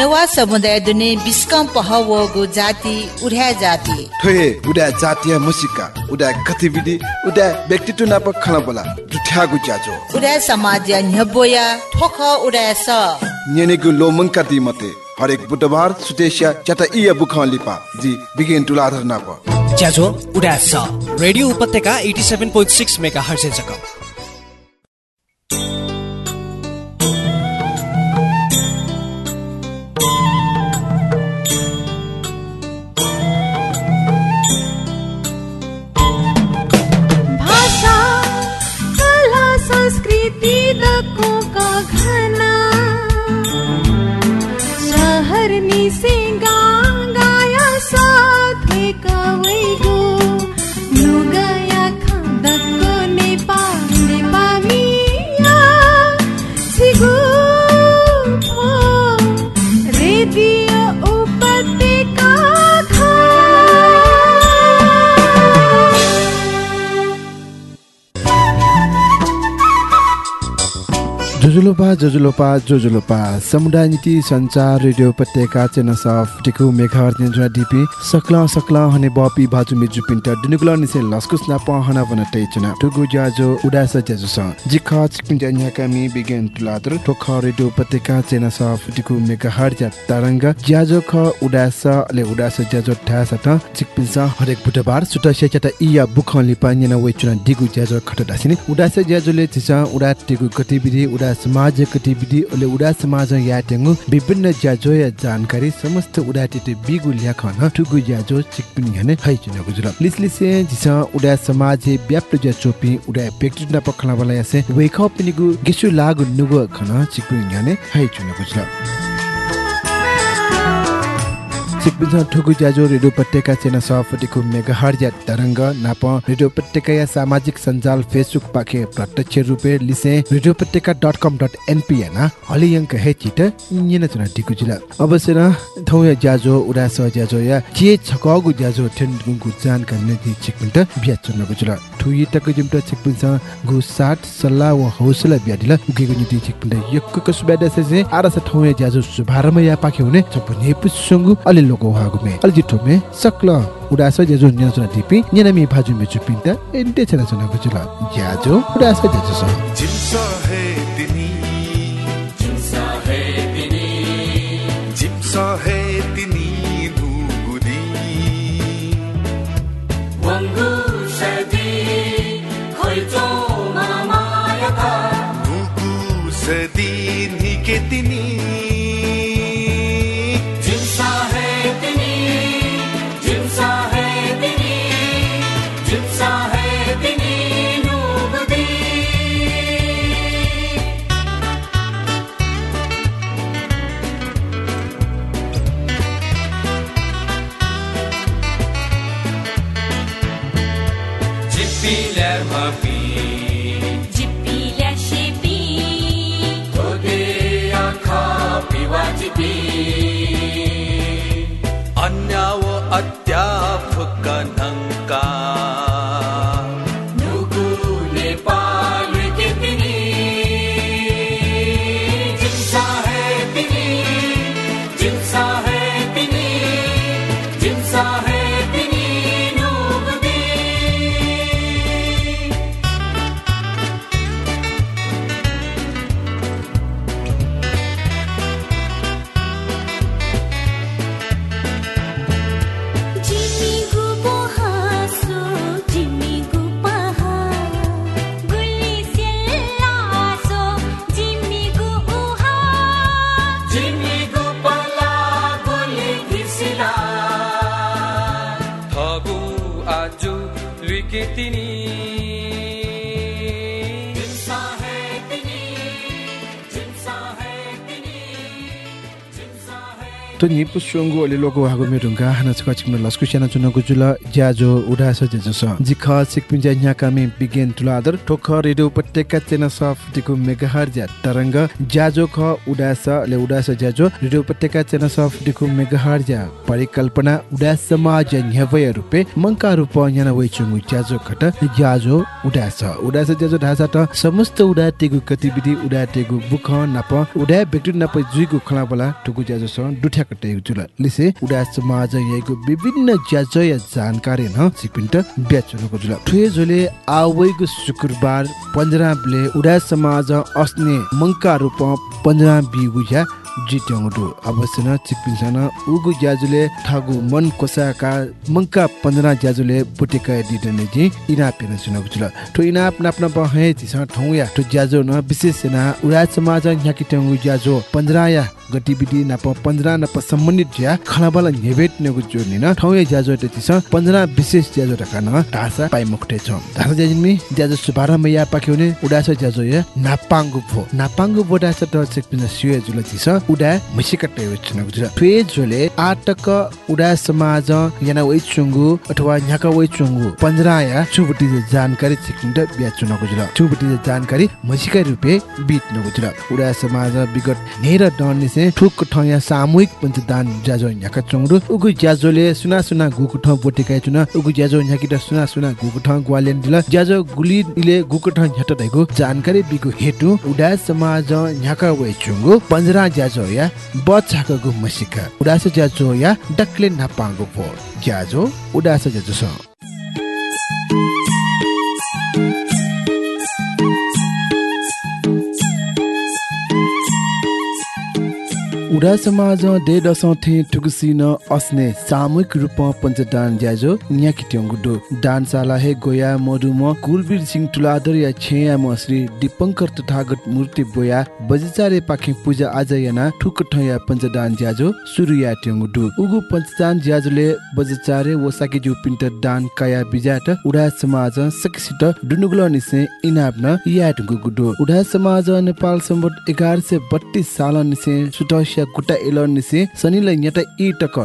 नेवा समुदाय दुने बिस्कम पहवगु जाति उड्या जाति। ठोहे उडा जातीय मुसिका उडा गतिविधि उडा व्यक्तित्व नाप खला बोला जुठ्यागु ज्याजो। उड्या समाज न्यबोया ठोख उड्या स। नेनेगु लोमंका दी मते हरेक बुधबार सुतेशिया चटा इया बुखा लिपा जी बिगिन टुलाधर नाप। ज्याजो उडा स। रेडियो उपत्यका 87.6 मेगाहर्ज जक जोजुलोपा जोजुलोपा जोजुलोपा। समुदाय नीति संचार रेडियो उपत्यका चेना सफ टिकु मेघार निन्द्रा डिपी। सकला सकला हने बपी बाजु मिजु पिन्ट दुनुगुला निसे लस्कुस ना पहना वन टेचना। टुगु ज्याजो उडास ज्याजो स। जिखा चिकपिन्ट अन्या कामी बिगेन तुलादर। ठोख रेडियो उपत्यका चेना सफ टिकु मेघार ज्या तरंग। ज्याजो ख उडास ले उडास ज्याजो ठास त। चिकपिन्स हरेक बुधबार सुट सेचटा इया बुख लिपा न्यना वेचुना दिगु ज्याजो खट दासिने उडास ज्याजोले चिसा उडा टिगु गतिविधि उडा ओले उडा समाज याटेंगु विभिन्न ज्याजो या जानकारी समस्त उडा टिटे बिगु ल्याखन ठुगु ज्याजो चिकपिन हने हाइ चुना गुजुल लिसलिसे जिसा उडा समाज व्याप्त ज्या चोपी उडा न पखला बला यासे वेख पिनिगु गिसु लागु नुगु खन चिकपिन हने हाइ चुना गुजुल सिकबिजा ठुगु ज्याजो रेडियो उपत्यका चेना सभापतिको मेगाहर या तरङ्ग नाप रेडियो उपत्यका या सामाजिक सञ्जाल फेसबुक पाखे प्रत्यक्ष रूपे लिसे radio Upatyaka dot com dot NP ना हलियङ्क हे चिट इन्यन चुना टिकु जिला अवश्य न थौ या ज्याजो उडा स ज्याजो या जे छकगु ज्याजो ठेन गुगु जान गर्ने दि चिकपिन्ट बिया चुना गुजुला ठुई तक जिमट चिकपिन्स गु साट सल्लाह व हौसला बियादिला उगेगु निति चिकपिन्ट यक्क कसुबा दसे आरस थौ या ज्याजो सुभारम या पाखे हुने छपने पुसंगु अलि लोको हागुमे अलि ठोमे सक्ल उडास जेजो न्याजना टिपी न्यानामी भाजु मेचु पिन्ता एन्टे छना छना गुजुला ज्याजो उडास जेजो स जिम्सा है तिनी जिम्सा है तिनी नि पुसुंगु ओले लोको हागु मेरुंगा हाना छका चिकन लस्कु स्याना चुनको जुल ज्याजो उडास जेजो स जिख सिकपिन ज्या कामे बिगेन तुलादर ठोख रेडियो उपत्यका चेना सफ दिकु मेगाहर ज्या तरंग ज्याजो ख उडास ले उडास ज्याजो रेडियो उपत्यका चेना सफ दिकु मेगाहर ज्या परिकल्पना उडास समाज न्यवय रुपे मंका रूप न्याना वइचुंगु ज्याजो खट ज्याजो उडास उडास ज्याजो ढासा त समस्त उडा तेगु गतिविधि उडा तेगु बुख नाप उडा व्यक्ति नाप जुइगु खला बला टुगु ज्याजो स दुठ्या कटे जुल लिसे उडा समाज यको विभिन्न ज्याजो या जानकारी न सिपिन्ट ब्याचुनको जुल ठुए जोले आवैगु शुक्रबार पन्ध्राबले उडा समाज अस्ने मंका रूप पन्ध्रा बिगु या जिट्याउँदो अवश्य न चिपिन्छ न उगु ज्याजुले ठगु मन कोसाका मंका पन्ध्रा ज्याजुले पुटेका दिदने जी इना पेन सुनको जुल ठु इना अपना अपना बहे तिस ठौ या ठु ज्याजो न विशेष न उडा समाज न्याकी ट्याङ्गु ज्याजो पन्ध्रा या गतिविधि नाप पन्ध्रा नाप सम्बन्धित ज्या खलाबल नेभेट नेगु जोनि न ठौ या ज्याजो ते तिस पन्ध्रा विशेष ज्याजो रका न ढासा पाइ मुक्टे छ। ढासा ज्याजिनमी ज्याजो शुभारम्भ या पाक्योने उडास ज्याजो या नापाङ्गु भो नापाङ्गु बोडा छ त सिए जुल उडा जुल ट्वे जोले आटक उडा समाज याना वइ चुङ्गु अथवा न्याका वइ चुङ्गु पन्ध्राया चुबटी जानकारी चिकिन्ट ब्याचुनको जुल चुबटी जानकारी मसिका रुपे बिट नको जुल उडा समाज विगत नेर डन्ने से ठुक ठया सामूहिक पञ्चदान ज्याजो न्याका चुङ्गु उगु ज्याजोले सुना सुना गुकु ठ बोटेका चुन। उगु ज्याजो न्याकिटा सुना सुना गुकु ठ ग्वालेन दिल ज्याजो गुली इले गुकु ठ जानकारी बिगु हेतु उडा समाज न्याका वइ चुङ्गु पन्ध्रा ज्याजो या बच्चाको गु मसिका उडास ज्याजो या डक्ले नापाङ्गु पो ज्याजो उडास ज्याजो उडा समाज डे दसौँ थे ठुकुसिन अस्ने सामूहिक रूपमा पञ्चदान ज्याजो न्याकी ट्याङ्गुडो दानशाला हे गोया मधुम कुलवीर सिंह तुलादर या छेया म श्री दीपङ्कर तथागत मूर्ति बोया बजिचारे पाखे पूजा आज याना ठुक ठया पञ्चदान ज्याजो सुरु या ट्याङ्गुडो उगु पञ्चदान ज्याजोले बजिचारे वसाकी जु पिन्ट दान काया बिजाट उडा समाज सकिसित डुनुगुल निसे इनाप न या टुगु गुडो उडा समाज नेपाल सम्बत एघार सय बत्तीस साल निसे सुटस्या कुटा एलर निसे सनिल न्याटा इ टक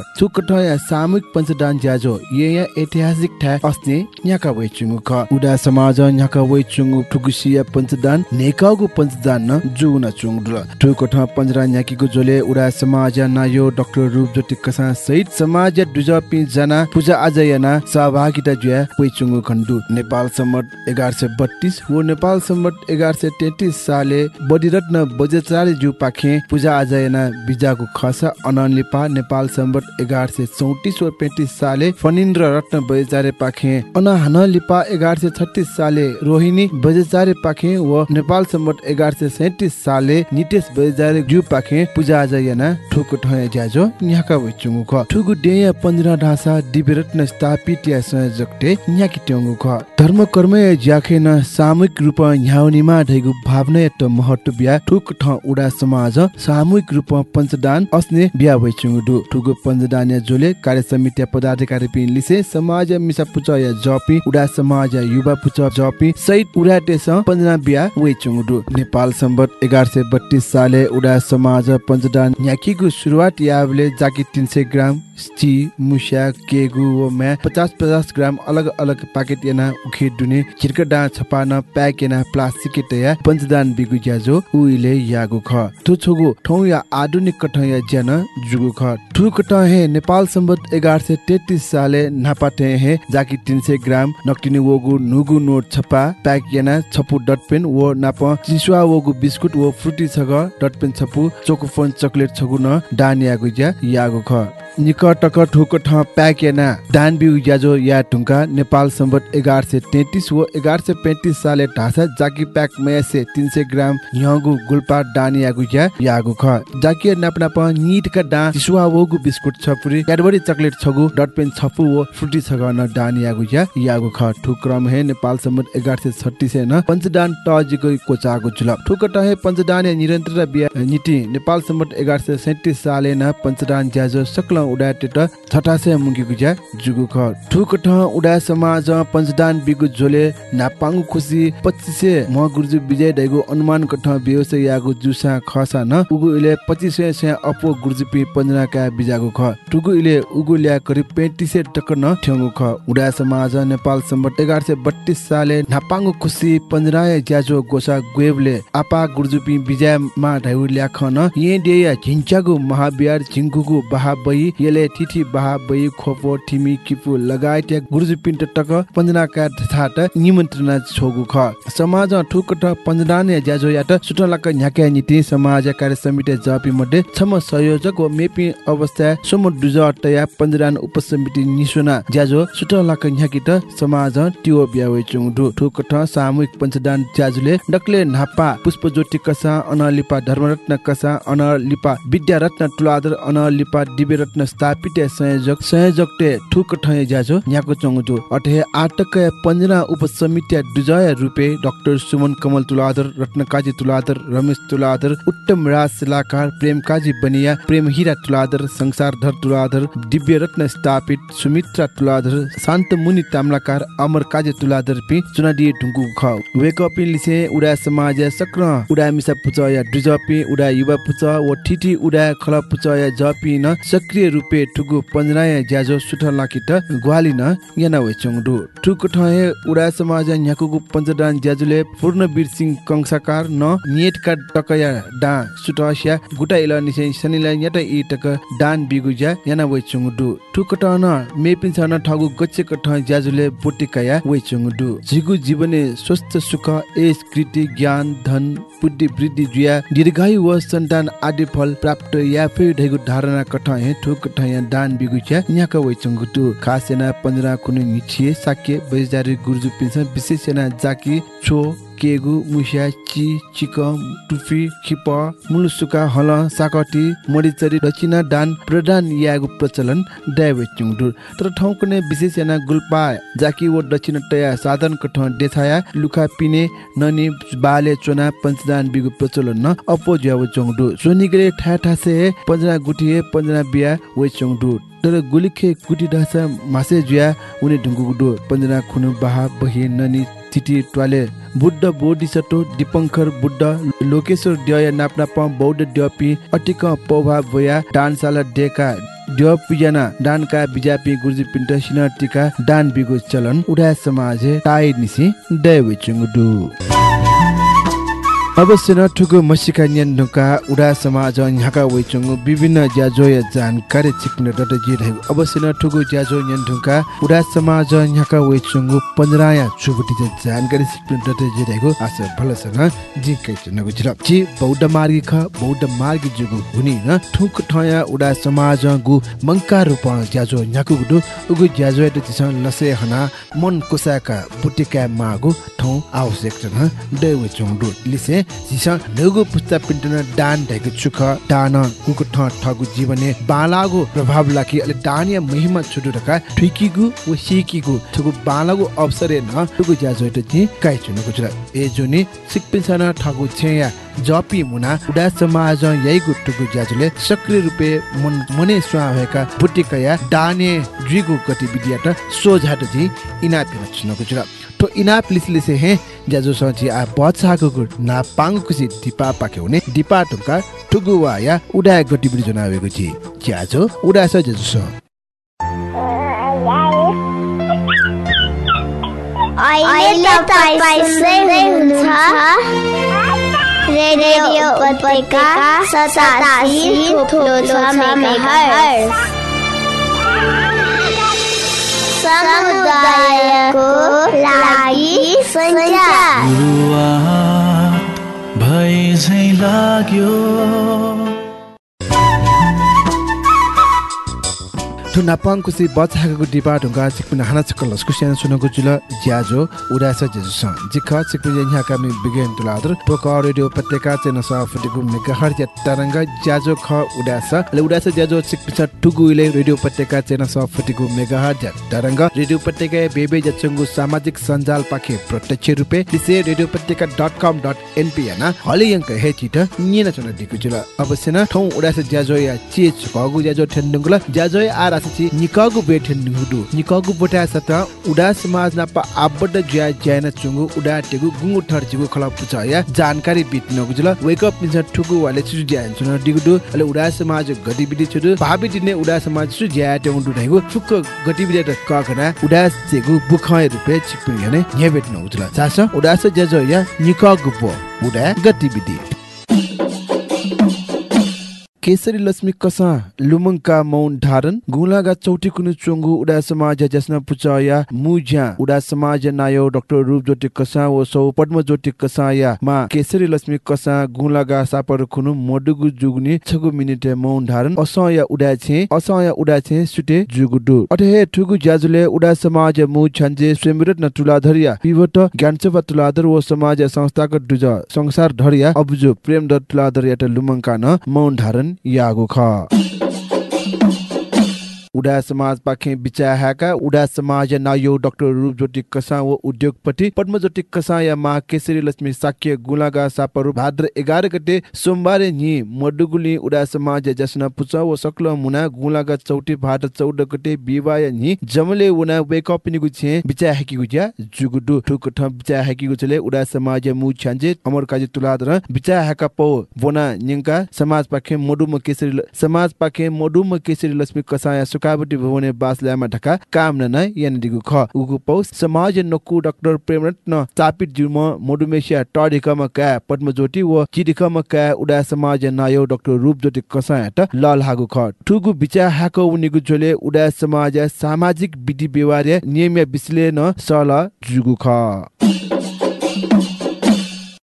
या सामूहिक पञ्चदान ज्याजो। ये या ऐतिहासिक ठा अस्ने न्याका चुङु ख उडा समाज न्याका वइ चुङु ठुकुसिया पञ्चदान नेकागु पञ्चदान न जु न चुङ दुल ठुकट पञ्जरा न्याकीको जोले उडा समाज नायो डाक्टर रूप ज्योति कसा सहित समाज दुजपि जना पूजा आज याना सहभागिता जुया चुङु खण्डु। नेपाल सम्मत एघार सय बत्तीस हो नेपाल सम्मत एघार सय तेत्तिस साले बडिरत्न बजेचारे जु पाखे पूजा आज याना बिजाको खस अनलिपा नेपाल सम्बत एघार सय चौतिस वा पैँतिस साले फनिन्द्र रत्न बजेचारे पाखे। अनहन लिपा एघार सय छत्तिस साले रोहिणी बजेचारे पाखे व नेपाल सम्बत एघार सय सैतिस साले नितेश बजेचारे जु पाखे। पूजा आज याना ठुक ठय ज्याजो न्याका वइचुङु ख ठुगु डेय पन्ध्र ढासा दिव्यरत्न स्थापित या संयोजकते न्याकी ट्याङ्गु ख धर्म कर्म या ज्याखे न सामूहिक रूप न्याउनीमा ढैगु भावना महत्व बिया ठुक ठ उडा समाज सामूहिक रूप पञ्चदान अस्ने बिया वइचुङु दु ठुगु पञ्चदान या जोले कार्य समिति पदाधिकारी पिन लिसे समाज मिसा पुच या जपी उडा समाज या युवा पुच जपी सहित उडाटे स पञ्चदान बिया वइचुङु दु नेपाल सम्बत एघार सय बत्तीस साले उडा समाज पञ्चदान न्याकीगु सुरुवात यावले जाकी तिन सय ग्राम स्टी मुस्या केगु व म्या पचास पचास ग्राम अलग अलग पाकेट याना उखे दुने छिर्कडा छपान प्याक याना प्लास्टिक तया पञ्चदान बिगु ज्याजो उइले यागु ख। थु छोगु ठौ या आधुनिक कठ या ज्यान जुगु ख ठु कठ हे नेपाल सम्बत एघार सय तेत्तिस साले नापाटे हे जाकी तिन सय ग्राम नक्टिने वगु नुगु नोट छपा प्याक याना छपु डटपेन व नाप चिसुवा वगु बिस्कुट व फ्रुटी छग डटपेन छपु चोकोफोन चकलेट छगु न डान यागु ज्या यागु ख। निकटक ठुक ठ प्याक याना दान बिउ याजो या टुङ्का नेपाल सम्बत एघार सय तेत्तिस व एघार सय पैँतिस साले ढाँसा जाकी प्याक मयासे तिन सय ग्राम यगु गुल्पा डान यागु या यागु ख। जाकी नाप नाप निटका डा चिसुवा वगु बिस्कुट छपुरी क्याडबरी चकलेट छगु डटपेन छपु व फ्रुटी छग न डान यागु या यागु ख। ठुक क्रम हे नेपाल सम्बत एघार सय छत्तिस न पञ्चदान टजिको कोचागु जुल ठुक टहे पञ्चदान निरन्तर बिया निति नेपाल सम्बत एघार सय सैतिस साले न पञ्चदान ज्याजो सक्ल उडा टेट छटासे मुंगी गुजा जुगु ख ठुक ठ उडा समाज पञ्चदान बिगु झोले नापाङ खुसी पच्चिसे म गुरुजु विजय दैगु अनुमान कठ बेहोस यागु जुसा खसा न उगु इले पच्चिसे से अपो गुरुजु पि पञ्जना का बिजागु ख टुगु इले उगु ल्या करिब 35 टक न ठ्याङ्गु ख उडा समाज नेपाल सम्बत एघार सय साले नापाङ खुसी पञ्जराय ज्याजो गोसा गुएबले आपा गुर्जुपी विजय मा ढाउ ल्याख न ये डेया झिन्चागु महाबिहार झिङ्गुगु बहाबई येले तिथि बहाबई खोपो ठिमी किपु लगायत या गुर्जुपिन्ट टक पञ्जनाका थाट निमन्त्रणा छोगु ख। समाज ठुकट पञ्जनाने ज्याजो याट सुटलाक न्याके नीति समाज कार्य समिति जपी मध्ये छम संयोजक व मेपी अवस्था सोम दुज अट्टया पञ्जरान उपसमिति निसुना। ज्याजो सुटलाक न्याकिट समाज टिओ ब्यावे चुङडु ठुकट सामूहिक पञ्चदान ज्याजुले डक्ले नापा पुष्पज्योति कसा अनलिपा धर्मरत्न कसा अनलिपा विद्यारत्न तुलादर अनलिपा दिव्यरत्न स्थापित संयोजक संयोजकते ठुक ठय ज्याजो न्याको चङडु अठे आटक पञ्जना उपसमिति दुजय रूपे डाक्टर सुमन कमल तुलादर रत्नकाजी तुलादर रमेश तुलादर उत्तम राज सिलाकार प्रेम काजी बनिया प्रेम हिरा तुलादर संसार धर तुलादर दिव्य रत्न स्थापित सुमित्रा तुलादर शान्त मुनि ताम्लाकार अमर काजे तुलादर पि चुनाडी ढुङ्गु ख वेक अप लिसे उडा समाज सक्र उडा मिसा पुच या दुजपि उडा युवा पुच व ठिठी उडा खल पुच या जपि न सक्रिय रूपे ठुगु पञ्जनाय ज्याजो सुठ लाकिट ग्वाली न याना वे चंगडु ठुक ठहे उडा समाज न्याकुगु पञ्चदान ज्याजुले पूर्ण वीर सिंह कंसाकार न नियतका टकया डा सुटस्या गुटा इल निसे सनिला याटा इ टक दान बिगुजा याना वे चंगडु ठुक टन मेपिन छन ठगु गच्चे कठ ज्याजुले बोटिकाया वे चंगडु जिगु जीवने स्वस्थ सुख एस कृति ज्ञान धन बुद्धि वृद्धि जुया दीर्घायु व सन्तान आदि फल प्राप्त या फेरि ढैगु धारणा कठ हे ठुक ठया दान बिगुचा न्याका वे चंगडु खासेना पन्जरा कुनु निछिए साके बजारी गुर्जु पिन्छ विशेष सेना जाकी छो केगु मुसिया चि चिक टुफी खिप मुलुसुका हल साकटी मरिचरी दक्षिणा दान प्रदान यागु प्रचलन दैवे चुङडु तर ने विशेष याना गुल्पा जाकी व दक्षिण तया साधन कठ देखाया लुखा पिने ननी बाले चोना पञ्चदान बिगु प्रचलन न अपो ज्याव चुङडु सोनिगले ठा ठासे पञ्जना गुटिए पञ्जना बिया वे चुङडु तर गुलिखे गुटी ढासा मासे जुया उनी ढुङ्गुडु पञ्जना खुनु बहा बहि ननी चिटी ट्वाले बुद्ध बोधिसत्व दिपङ्कर बुद्ध लोकेश्वर द्वय नाप्नाप बौद्ध द्यपी अटिक पौभा भया डान्साला डेका द्यपिजना दानका बिजापी गुर्जी पिन्ट सिनटिका दान बिगु चलन उडा समाज टाइ निसी दैवे चुङडु अवश्य न ठुगु मसिका न्यान उडा समाज न्याका वइचुङ विभिन्न ज्याजो जानकारी चिक्न डट जिरहेको अवश्य न ज्याजो न्यान उडा समाज न्याका वइचुङ पन्जराया छुबुटी जे जानकारी चिक्न डट जिरहेको आशा भलसँग जिकै चनगु जिर जि बौद्ध मार्गी ख बौद्ध मार्गी जुगु हुनि न ठुक ठया उडा समाज गु मंका रूप ज्याजो न्याकु गुडु। उगु ज्याजो एत तिस लसे हना मन कुसाका बुटिका मागु ठौ आवश्यक न। दैव चुङडु लिसे जिस नगु पुस्ता पिन्टन दान ढेगु चुख दान गुकु ठ ठगु जीवने बालागु प्रभाव लाकी अले दानिया महिमा छुटु रका ठुकीगु व सिकीगु ठगु बालागु अवसरे न ठगु ज्याजो एत ति काइ चुनु गुजरा ए जुनि सिकपिन्सन ठगु छेया जपी मुना उडा समाज यही गुट्टुको ज्याजुले सक्रिय रूपे मन मने स्वा भएका बुटिकया दाने जुइगु गतिविधियाट सोझाट जी इनापि नचनको जुरा तो इनाप लिसलिसे हे। ज्याजो सची आ पछाको गु ना पाङ कुसी दिपा पाके हुने दिपा टुका टुगुवा या उडा गतिविधि जनावेको जी ज्याजो उडा स ज्याजो स। अहिले तपाईँ सुन्दै हुनुहुन्छ रेडियो उपत्यका सतासी थोप्लो छ मेगाहर्ज। समुदायको लागि सञ्चार। भए लाग्यो। ठु नापाङ कुसी बच हागको डिपा ढुङ्गा चिकपिन हाना चक्कर लस्कु स्यान सुनको जुल ज्याजो उडास जेजुस जिख चिकपिन यहाँ कामी बिगेन तुलादर पोक रेडियो पत्रिका चेन स फटिगु मेगाहर या तरंग ज्याजो ख उडास ले उडास ज्याजो चिकपिस टुगु इले रेडियो पत्रिका चेन स फटिगु मेगाहर या तरंग। रेडियो पत्रिका बेबे जचंगु सामाजिक सञ्जाल पाखे प्रत्यक्ष रूपे। लिसे radio Patrika dot com dot NP याना हले यंक हे चिट निना चन दिकु जुल। अवश्य न ठौ उडास ज्याजो या चेच कगु ज्याजो ठेन्डुंगुला ज्याजो आ निकगु बेठेन नुडु निकगु बोटा सत उडा समाज नापा आबड ज्या ज्याना चुंगु उडा टेगु गुंगु ठर जिगु खला पुच या जानकारी बित्न गुजुल वेक अप मिन्छ ठुगु वाले छु ज्या छु दिगुदु अले उडा समाज गतिविधि छु भाबि दिने उडा समाज छु ज्या टेउ दुढाइगु फुक्क गतिविधि त कखना उडा सेगु बुखय रुपे छिपिन हने न्हे बेट्न गुजुल चास उडा से ज्या जो या निकगु बो उडा गतिविधि। केसरी लक्ष्मी कसा लुमङका मौन धारण? गुलागा चौटी कुनु चोङ्गु उडा समाज जसना पुचाया मुज्या उडा समाज नायो डाक्टर रूप ज्योति कसा ओ सौ पद्म ज्योति कसाया। मा केसरी लक्ष्मी कसा गुलागा सापर खुनु मडुगु जुगनि छगु मिनिटे मौन धारण। असया उडा छे असया उडा छे सुटे जुगुडु अथे ठुगु ज्याजुले उडा समाज मु छन्जे स्वयंरत न तुलाधरिया पिवट ज्ञानसेवा तुलाधर ओ समाज संस्थाको दुज संसार धरिया अबुजु प्रेम द तुलाधरिया त लुमङका न मौन धारण। यागु ख उडा समाज पाखे बिचाहाका उडा समाज नायो डाक्टर रूप ज्योति कसा व उद्योगपति पद्म ज्योति कसा या मा केसरी लक्ष्मी साक्य गुलागा सापरु भाद्र एघार गते सोमबारे नि मडुगुली उडा समाज जसना पुचा व सक्ल मुना गुलागा चौटी भाद्र चौध गते बिवाय नि जमले उना वेक अप नि गुछे बिचाहाकी गुज्या जुगुडु ठुक ठ बिचाहाकी गुचले उडा समाज मु छ्यान्जे अमर काजी तुलादर बिचाहाका पौ बोना निंका समाज पाखे मडुम केसरी समाज पाखे मडुम केसरी लक्ष्मी कसाया सुकाबटी भवने बासल्यामा ढका काम न नै यान दिगु ख। उगु पौ समाज नकु डाक्टर प्रेमरत्न चापित जुम मडुमेसिया टडिकम का पद्मज्योति व चिडिकम का उडा समाज नायो डाक्टर रूप ज्योति लल हागु ख। ठुगु बिचा हाको उनिगु जोले उडा समाज सामाजिक विधि व्यवहार नियम बिस्ले न सल जुगु ख।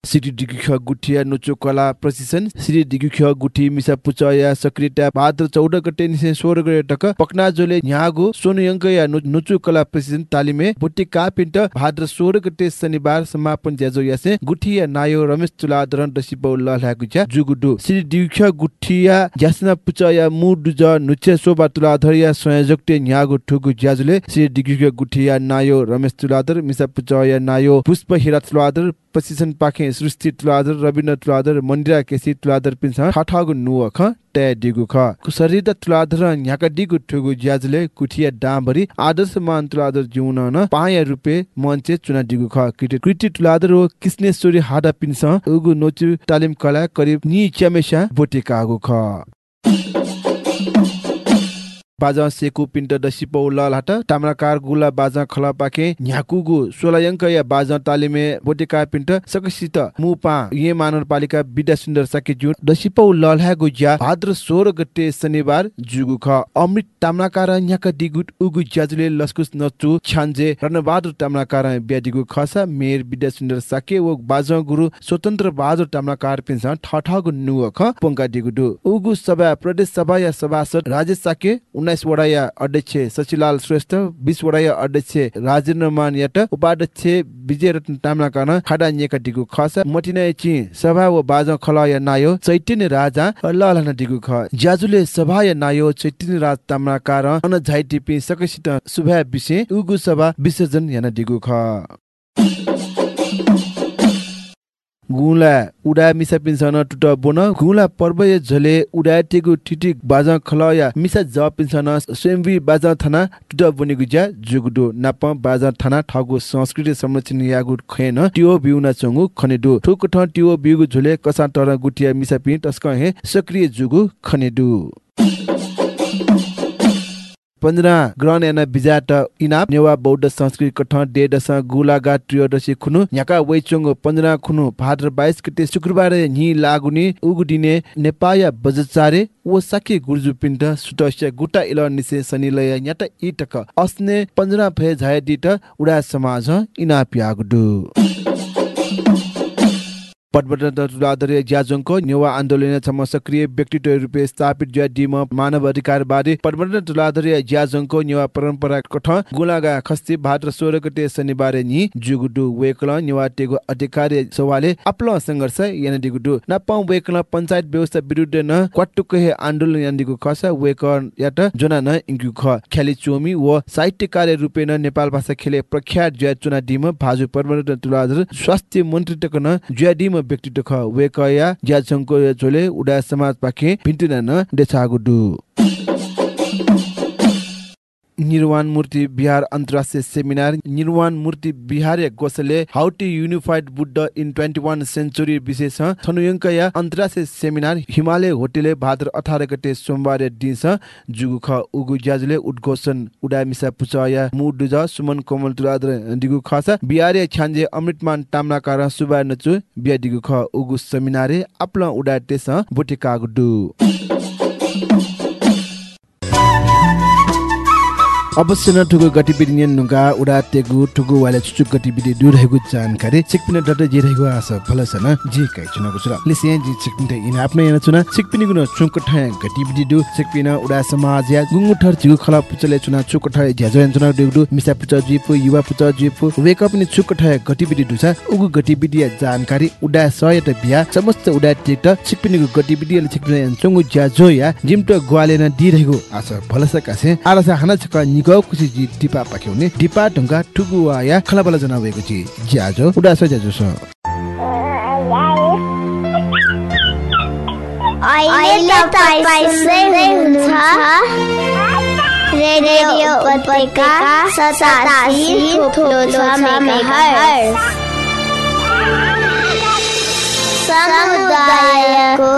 सिटी डिगुख गुठिया नुचो कला प्रशिक्षण श्री डिगुख गुठी मिसा पुचया सक्रियता भाद्र चौध गते निसे सोह्र गते टक पक्ना जोले न्यागु सोनु यङ्क या नु- नुचु कला प्रशिक्षण तालिमे बुट्टी कापिन्ट भाद्र सोह्र गते शनिबार समापन ज्याजो यासे गुठिया नायो रमेश तुलाधरन दसिपौ लहलागु ज्या जुगुडु श्री डिगुख गुठिया ज्यासना पुचया मु दुज नुचे सोबा तुलाधर या संयोजकते न्यागु ठुगु ज्याजुले श्री डिगुख गुठिया नायो रमेश तुलाधर मिसा पुचया नायो पुष्प हिरा तुलाधर प्रशिक्षण पाखे सृष्टि तुलाधर रविन्द्र तुलाधर मन्दिरा केसी तुलाधर पिन्छ ठाठागु नुव ख ट्या दिगु ख। कुसरिद तुलाधर न्याका दिगु ठुगु ज्याजुले कुठिया डाँबरी आदर्श मान तुलाधर जिउन न पाया रुपे मञ्चे चुना दिगु ख। कृति कृति तुलाधर हो कृष्णेश्वरी हाडा पिन्छ उगु नोचु तालिम कला करिब नि च्यामेसा बोटेकागु ख। बाजा सेकु पिन्ट दसिपौ ललाट ताम्राकार गुला बाजा खला पाखे न्याकुगु सोलयङ्क या बाजा तालिमे बोटेका पिन्ट सकसित मुपा। ये मानवपालिका विद्या सुन्दर साके जुन दसिपौ लल्हागु ज्या भाद्र 16 गते शनिबार जुगु ख। अमृत ताम्राकार न्याक दिगुट उगु ज्याजुले लस्कुस नचु छान्जे रणबहादुर ताम्राकार ब्यादिगु खसा मेर विद्या सुन्दर साके व बाजा गुरु स्वतन्त्र बहादुर ताम्राकार पिन्स ठठगु नुव ख पोङ्का दिगुडु उगु सभा प्रदेश सभा या सभासद राजेश साके उन्नाइस वडाया अध्यक्ष शशिलाल श्रेष्ठ बिस वडाया अध्यक्ष राजेन्द्र मान याट उपाध्यक्ष विजय रत्न ताम्लाकन खाडा नेका दिगु खस मटिना चि सभा व बाजा खला या नायो चैतन्य राजा दिगु ख ज्याजुले सभा या नायो चैतन्य राज ताम्लाकार अन झाइ टिपी सकसित सुभा विषय उगु सभा विसर्जन याना दिगु ख गुला उडा मिसा पिन्सन टुट बोन गुला पर्वय झले उडा टेगु ठिटिक बाजा खलया मिसा ज पिन्सन स्वयंवी बाजा थाना टुट बोनेगु ज्या जुगुडो नाप बाजा थाना ठगु संस्कृति संरक्षण यागु खैन टिओ बिउना चंगु खनेदु ठुक ठ टिओ बिउगु झले कसा टर गुटिया मिसा पिन टस्क हे सक्रिय जुगु खनेदु पन्जना ग्रहण एना बिजाट इनाप नेवा बौद्ध संस्कृति कठ डेडस गुलागा त्रियोदशी खुनु याका वैचोङ पन्जना खुनु भाद्र 22 गते शुक्रबार नि लागुनी उगुदिने नेपाया बजचारे ओ साके गुर्जु पिण्ड सुटस्य गुटा इल निसे सनिलय न्याट इटक अस्ने पन्जना भए झाय दिट उडा समाज इनाप यागुडु। पटबट तुलाधर ज्याजोङको नेवा आन्दोलन छम सक्रिय व्यक्तित्व रूपे स्थापित ज्या डिम मानव अधिकारवादी पटबट तुलाधर ज्याजोङको नेवा परम्परा कठ गुलागा खस्ती भाद्र सोह्र गते शनिबार नि जुगुडु वेकल नेवा टेगु अधिकारी सवाले अपल संघर्ष यान दिगुडु नपा वेकल पञ्चायत व्यवस्था विरुद्ध न क्वाटुक हे आन्दोलन यान्दिगु खस वेक यात जोना न इङ्गु ख ख्याली चोमी व साहित्यकार रूपे नेपाल भाषा खेले प्रख्यात ज्या चुना डिम भाजु पर्वत तुलाधर स्वास्थ्य मन्त्री टक न ज्या व्यक्तित्व वेकया ज्या छङको झोले उडा समाज पाखे भिन्टिना न देछागुडु निर्वाण मूर्ति बिहार अन्तर्राष्ट्रिय seminar Nirvana Murti Bihar गोसले how to unified Buddha in twenty one century विशेष थनुयङ्कया अन्तर्राष्ट्रिय सेमिनार हिमालय होटेले भाद्र अठार गते सोमबार दिन्छ जुगु ख उगु ज्याजुले उद्घोषण उडामिसा पुचया मु दुज सुमन कोमल तुलाद्र दिगु खस बिहारे छ्यान्जे अमृतमान ताम्लाकार सुबा नचु बिया दिगु ख उगु सेमिनारे अपल उडा तेस बुटिका गुडु अवश्य न ठुगु गतिविधि नुगा उडा तेगु ठुगु वाले चुचुक गतिविधि दूर रहेको जानकारी। सिकपिन डट जे रहेको आशा फलस न जे काइ चुनाको छुरा लिसे जे सिकपिन त इन आफ्नो याना चुना सिकपिन गुन चुक ठय गतिविधि दु सिकपिन उडा समाज या गुंगु ठर जिगु खला पुचले चुना चुक ठय ज्या जयन चुना देगु मिसा पुच जिपु युवा पुच जिपु वेक अप नि चुक ठय गतिविधि दुसा उगु गतिविधि जानकारी उडा सय त बिया समस्त उडा टेक त सिकपिन गतिविधि ले सिकपिन चंगु ज्या जो या न दि रहेको आशा फलस कासे आलासा हाना छक निगौ कुसी जी टिपा पाख्याउने टिपा ढुङ्गा ठुगु या खलाबला जना भएको छि। ज्याजो उडास ज्याजो छ रेडियो सतासी छ। समुदायको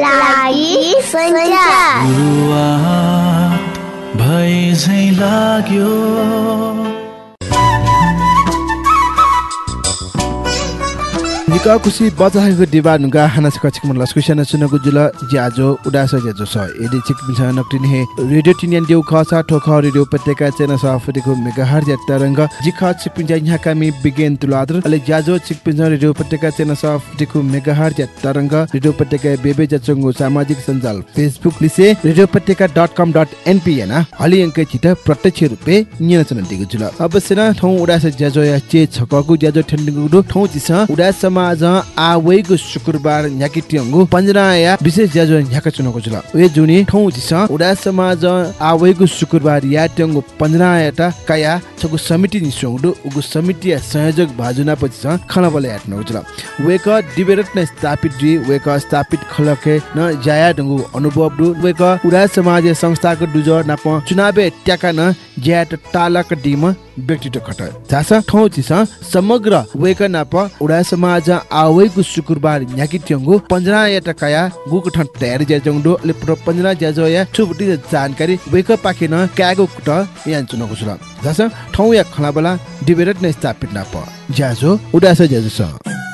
लागि सञ्चार। भए झै लाग्यो। निका खुसी बचाएको दिवा नुगा हाना छ कचिक मन लस्कु सन सुनको जुल ज्याजो उडास ज्याजो छ। यदि चिक बिन्छ नक्टिन हे रेडियो टिनियन देउ खसा ठोख रेडियो उपत्यका चेन सफटिको मेगाहर या तरंग जिखा चिक बिन्छ यहाँ कामी बिगेन तुलादर। अले ज्याजो चिक बिन्छ रेडियो उपत्यका चेन सफटिको मेगाहर या तरंग रेडियो उपत्यका बेबे जचंगो सामाजिक सञ्जाल। Facebook लिसे radio Upatyaka dot com dot NP याना हलि अङ्क चित प्रत्यक्ष रूपे नियन्त्रण दिगु जुल अवश्य न ठौ उडास ज्याजो या चे छकगु ज्याजो ठन्डिगु ठौ चिस उडास समाज आवैको शुक्रबार न्याकी टियङ्गु पन्जराया विशेष ज्याजो न्याका चुनको जुल। वे जुनी ठौ चिस उडास समाज आवैको शुक्रबार या टियङ्गु पन्जरायाटा काया छगु समिति निसोङडु उगु समिति या संयोजक भाजुना पछि छ खाना बले याट्नु जुल। वेक डिबेरट न स्थापित दि वेक स्थापित खलके न जाया ढंगु अनुभव दु वेक उडास समाज संस्थाको दुज नाप चुनावे ट्याका न ज्याट टालक डिम व्यक्तित्व खट झास ठौ चिस समग्र वेक नाप उडा समाज आवैको शुक्रबार न्याकी ट्यङ्गु पन्जना या टकाया गुक ठन तयारी ज्या जंगडो ले पन्जना ज्या जो या छुबुटी जानकारी वेक पाके न क्यागो कुट यान चुनको छुला झास ठौ या खलाबला डिबेरट न स्थापित नाप। ज्याजो उडास ज्याजो छ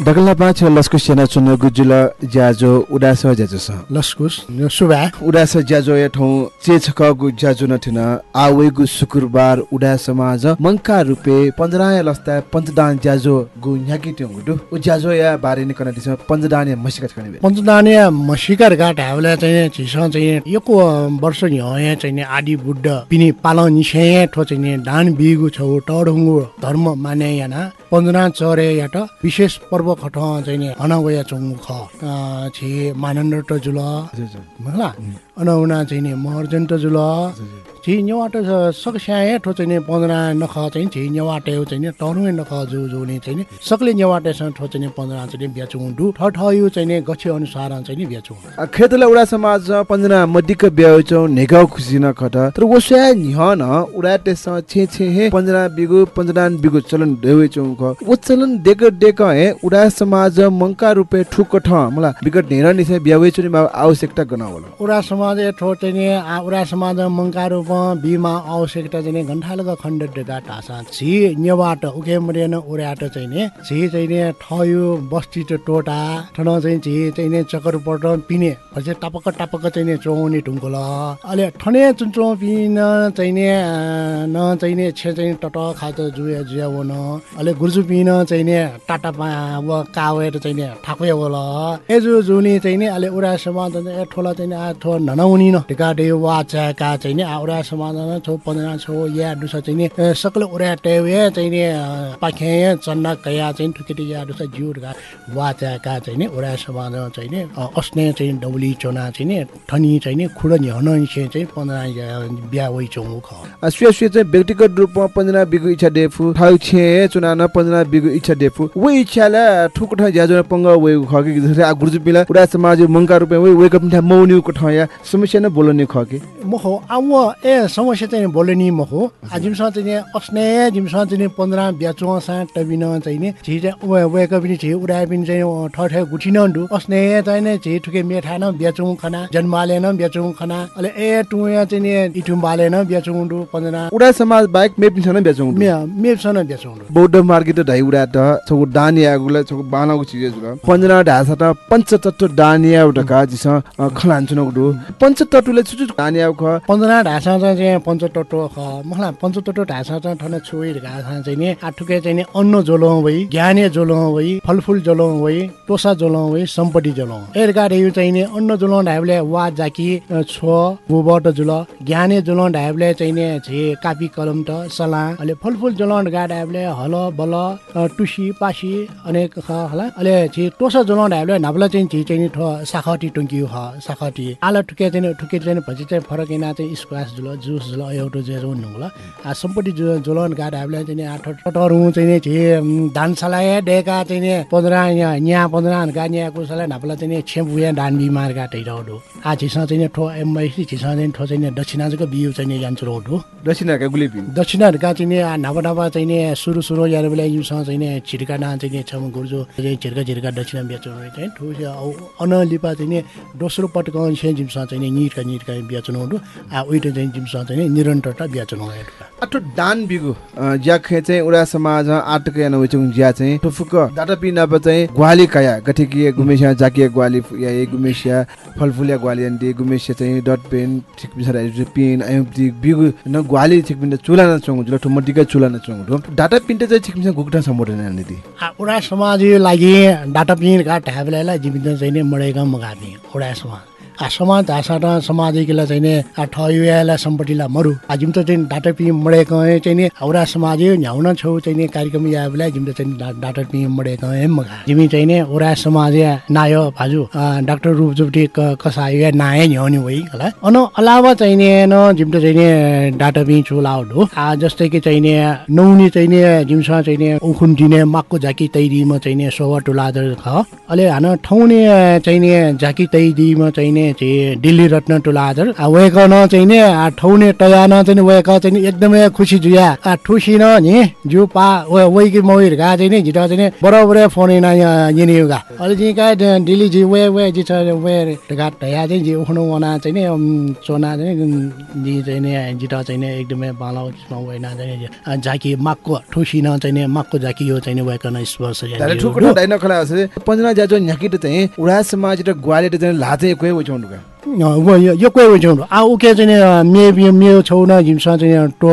डगला पाँच लस्कु सेना चुन गुजुल ज्याजो उडास ज्याजो छ? लस्कुस सुबा। उडास ज्याजो या ठौ चे छक गु ज्याजो न थिन आवेगु शुक्रबार उडा समाज मंका रुपे पन्जराय लस्ता पञ्चदान ज्याजो गु न्याकी ट्यङ गुडु। उ ज्याजो या बारे नि कना दिस पञ्चदान या मसिका छकने बे पञ्चदाने मसिकार घाट हावला चाहिँ छिस चाहिँ यको वर्ष यहाँ चाहिँ आदि बुद्ध पिने पालन निसे ठो चाहिँ दान बिगु छौ टढुङ्गु धर्म माने याना पन्जना चरे याट विशेष पर्व खट चाहिँ अनगया चौङु ख अ, छि मानन्द ट जुल होला अनौना चाहिँ नि महर्जन ट जुल। छि न्यवाट सकस्याए ठो चाहिँ पन्जना नख चाहिँ छि न्यवाटे चाहिँ टरुए नख जो जोले चाहिँ नि सकले न्यवाटेसँग ठो चाहिँ पन्जना चाहिँ ब्याचु डु ठ ठयो चाहिँ नि गछि अनुसार चाहिँ नि ब्याचु खेतला उडा समाज पञ्जना मदिक ब्याउ नेगाउ खुसी न खट। तर वस्या न उडा छे छे हे पञ्जना बिगु पञ्जदान बिगु चलन देवे ख। उ चलन देक देक हे उडा समाज मंका रुपे ठुक ठ। मला बिगट नेर निसे ब्याउ चुनि मा आवश्यकता गनावल उडा समाज ठो चाहिँ नि आ- उडा समाज मङ्का रूप बिमा आवश्यकता चाहिँ घन्टालक खण्ड डेका टासा झि नेबाट उके मरेन उड्याट चाहिँ झि चाहिँ ठयो बस्ती टोटा ठन चाहिँ झि चाहिँ चक्कर पट पिने। अझै टपक्क टपक्क चाहिँ नि चौउने ढुङ्गो ल अहिले ठने चुन्चो पिन चाहिँ नि चाहिँ छे चाहिँ टट खात जुया जुया वो न अहिले गुर्जु पिन चाहिँ टाटा पा कावेर चाहिँ नि ठाकुए होला। एजु जुनी चाहिँ अहिले समाधान ए ठोला चाहिँ आ ठो न ढिका डे वा का चाहिँ नि उडा समाधान छो पन्ध्र छो या चाहिँ नि सकल उडा टेवे चाहिँ नि पाखे चन्ना कया चाहिँ ठुकेटी या दुसा जिउ ढिका वा का चाहिँ नि उडा समाधान चाहिँ नि अस्ने चाहिँ डौली चोना चाहिँ नि ठनी चाहिँ नि खुड हन चाहिँ पन्ध्र या बिहा वइ चौँ ख सुया सुया चाहिँ व्यक्तिगत रूपमा पन्जना बिगु इच्छा देफु ठाउ छे चुना न पन्जना बिगु इच्छा देफु वे इच्छाला ठुक ठ ज्याजो पंग वे खके गुरुजु पिला उडा समाज मंका रुपे वे वे कपिठा मौनी को ठया समस्या न बोलने खके मखो अब ए समस्या चाहिँ बोले नि मखो आ जिमसँग चाहिँ अस्ने जिमसँग चाहिँ पन्ध्र ब्याचो सा टबिन चाहिँ छि चाहिँ वे वे कपिनी छि उडा पिन चाहिँ ठ ठ गुठिन डु। अस्ने चाहिँ छि ठुके मेठा न ब्याचो खाना जन्माले न ब्याचो खाना। अले ए टुया चाहिँ नि इठुम बाले न ब्याचो डु पन्ध्र उडा समाज बाहेक मे पिछन बेचौ मे मेपसँग ब्याचो डु। बौद्ध मार्गी त ढाइ उडा त छगु दानिया गुला छगु बानाको चिज जुल पन्जना ढासा त पञ्चतत्व दानिया उडका जिस खलान चुनक दु पञ्चतत्वले छुचु दानिया ख। पन्ध्र ढाँसा चाहिँ पञ्चटोटो ख। मलाई पञ्चटोटो ढाँसा चाहिँ ठन छोइ ढाँसा चाहिँ नि। आठुके चाहिँ नि अन्न जोलौँ भई ज्ञाने जोलौँ भई फलफुल जोलौँ भई टोसा जोलौँ भई सम्पत्ति जोलौँ। एरगाडे यो चाहिँ नि अन्न जोलौँ ढाइबले वा जाकी छो गोबाट जुल। ज्ञाने जोलौँ ढाइबले चाहिँ नि झे कापी कलम त सला। अहिले फलफुल जोलौँ गा ढाइबले हल बल टुसी पासी अनेक ख हला। अहिले छि टोसा जोलौँ ढाइबले नाब्ला चाहिँ चाहिँ नि ठो साखटी टुङ्कियो ह साखटी। आला ठुके चाहिँ ठुके चाहिँ भछि चाहिँ फरक इना चाहिँ स्क्वास जुल जुस जुल एउटा हुला आ सम्पत्ति जु जुलन गाड हामीले चाहिँ नि आठ टटरु चाहिँ नि झे धान सलाए डेका चाहिँ नि पन्ध्र यहाँ यहाँ पन्ध्र गा यहाँ कुसला नापला चाहिँ नि छेम्बु यहाँ धान बिमार गा टैराउडु आ झिसँग चाहिँ ठो एमआइसी झिसँग चाहिँ ठो चाहिँ नि दक्षिणाको बिउ चाहिँ नि जान्छ रोडु दक्षिणका गुलेपी दक्षिणहरूका चाहिँ नि आ नव नव चाहिँ नि सुरु सुरु यार बेला युसँग चाहिँ नि छिर्का ना चाहिँ नि छम गुर्जो चाहिँ छिर्का छिर्का दक्षिण बेच्नु चाहिँ ठुस अनलिपा चाहिँ नि दोस्रो पटक जिमसँग चाहिँ निरका बेच्नु हुनु आ उइटो चाहिँ जिमसँग चाहिँ नि निरन्तरता बेच्नु अठो दान बिगु अ, ज्या खे चाहिँ उडा समाज आटक या नवचुङ ज्या चाहिँ टुफुक डाटा पिना प चाहिँ ग्वाली काया गठिकीय गुमेशिया जाकीय ग्वाली या ए गुमेशिया फलफुलिया ग्वाली अन्डी गुमेशिया चाहिँ डट पेन ठिक बिसरा पेन आयुक्ति बिगु न ग्वाली ठिक पिन चुला न चोङ जुल ठुमटिका चुला न चोङ डाटा पिन्टे चाहिँ ठिक बिसरा गुक्टा सम्बोधन आ उडा समाज लागि डाटा पिन घाट ह्याबलाई जीवित चाहिँ नि मडेका मगाबी उडा समाज। समाज हासाट समाजिकलाई चाहिँ नि आ ठयुयालाई सम्पत्तिलाई मरु आ जिम त चाहिँ डाटा पि मडेको चाहिँ नि औरा समाज न्याउन छौ चाहिँ नि कार्यक्रम याबलाई जिम त चाहिँ डाटा पि मडेको मगा जिमी चाहिँ नि औरा समाज नायो भाजु डाक्टर रूपजुप्टी क कसायो नाय न्याउने वइ होला अन अलावा चाहिँ नि चाहिँ नि डाटा पि चुलाउट हो आ जस्तै कि चाहिँ नौनी चाहिँ नि जिमसँग चाहिँ नि उखुन दिने माक्को झाकी चाहिँ नि सोवा टुलादर ख अहिले हान ठाउने चाहिँ नि झाकी चाहिँ नि दिल्ली रत्न टुलादर आ वेक न चाहिँ नि आ ठाउने टया न चाहिँ नि वेक चाहिँ नि एकदमै खुसी जुया ठुसी न नि जु पा वे वेकी मौर गा चाहिँ नि चाहिँ नि बराबर फोन इन यिनी गा अहिले चाहिँ का दिल्ली जी वे वे जी छ वे गा टया चाहिँ जी उखुनु वना चाहिँ नि चोना चाहिँ नि जी चाहिँ नि जिटा चाहिँ नि एकदमै बालाउ वेना चाहिँ नि झाकी माक्को ठुसी न चाहिँ नि माक्को झाकी यो चाहिँ नि वेकन स्पर्श दाले ठुकुटा दाइन खला असे पन्जना ज्या जो न्याकिट चाहिँ उडा समाज र ग्वाली चाहिँ लाते कोही व यो चाहिँ नि मे बि मे छौ न झिमसँग चाहिँ टो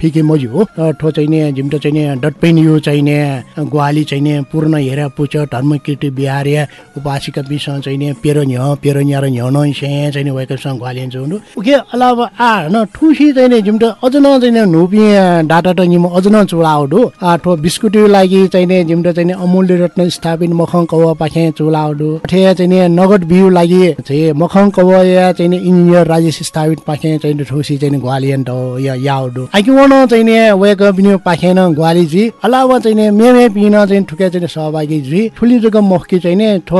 फिके मजु हो। ठो चाहिँ नि झिम्टो चाहिँ नि डटपेन यो चाहिँ नि ग्वाली चाहिँ नि पूर्ण हेरा पुच धर्म कीर्ति बिहार्य उपासिका बिसँग चाहिँ नि पेरो न्य पेरो न्यारो न्याउन से चाहिँ नि वेकसँग ग्वाली हुन्छ उके अलावा आ न ठुसी चाहिँ नि झिम्टो अझ न चाहिँ नि नुपी डाटा त अझ न चुलाउडु आ ठो बिस्कुटी लागि चाहिँ नि झिम्टो चाहिँ नि अमूल्य रत्न स्थापित मखङ कौ पाखे चुलाउडु ठे चाहिँ नि नगद बिउ लागि चाहिँ मखङ या चाहिँ नि इन्जिनियर राजेश स्थापित पाखे चाहिँ नि ठुसी चाहिँ नि ग्वालियन त हो या याउडु आइकि न चाहिँ वेक बिनि पाखेन ग्वाली जी अलावा चाहिँ मेमे पिन चाहिँ ठुके चाहिँ सहभागी जी ठुली जग्गा मखकी चाहिँ ठो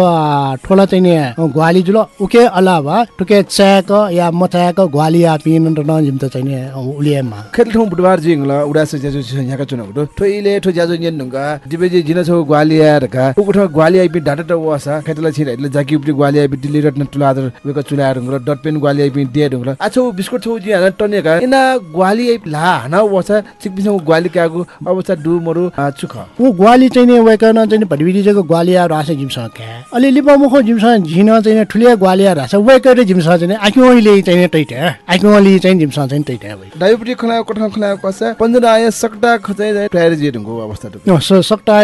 ठोला चाहिँ ग्वाली जुल उके अलावा टुके च्याक या मचाक ग्वाली या पिन न जिम त चाहिँ नि उलिएमा खेल ठाउँ बुधबार जिङ ल उडास ज्याजो छ यहाँका चुनाव ठोइले ठो ज्याजो न्यन ढुङ्गा दिबेजी जिन छौ ग्वालिया रका उको ठो ग्वालिया बि डाटा त वासा खेतला छिरा जाकी उपटी ग्वालिया बि दिल्ली रत्न तुलादर वेक चुला ढुङ्गा डट पेन ग्वालिया बि दे ढुङ्गा आछौ बिस्कुट छौ जि हाना टनेका इना ग्वालिया ला हाना वासा चिक बिसौ ग्वाली कागु अवस्था डु मरु चुख। ऊ ग्वाली चाहिँ नि वेकन चाहिँ नि भटबिडी जग्गा ग्वालिया रास जिमसँग क्या। अलि लिपा मुख जिमसँग झिन चाहिँ ठुलिया ग्वालिया रास वेकर जिमसँग चाहिँ आइकोले चाहिँ नि टैट आइकोली चाहिँ जिमसँग चाहिँ टैट भाइ डाइबिटी खला कोठा खला कसा पन्ध्र आए सकटा खचाइ तयारी जे ढुङ्गो अवस्था सक्टा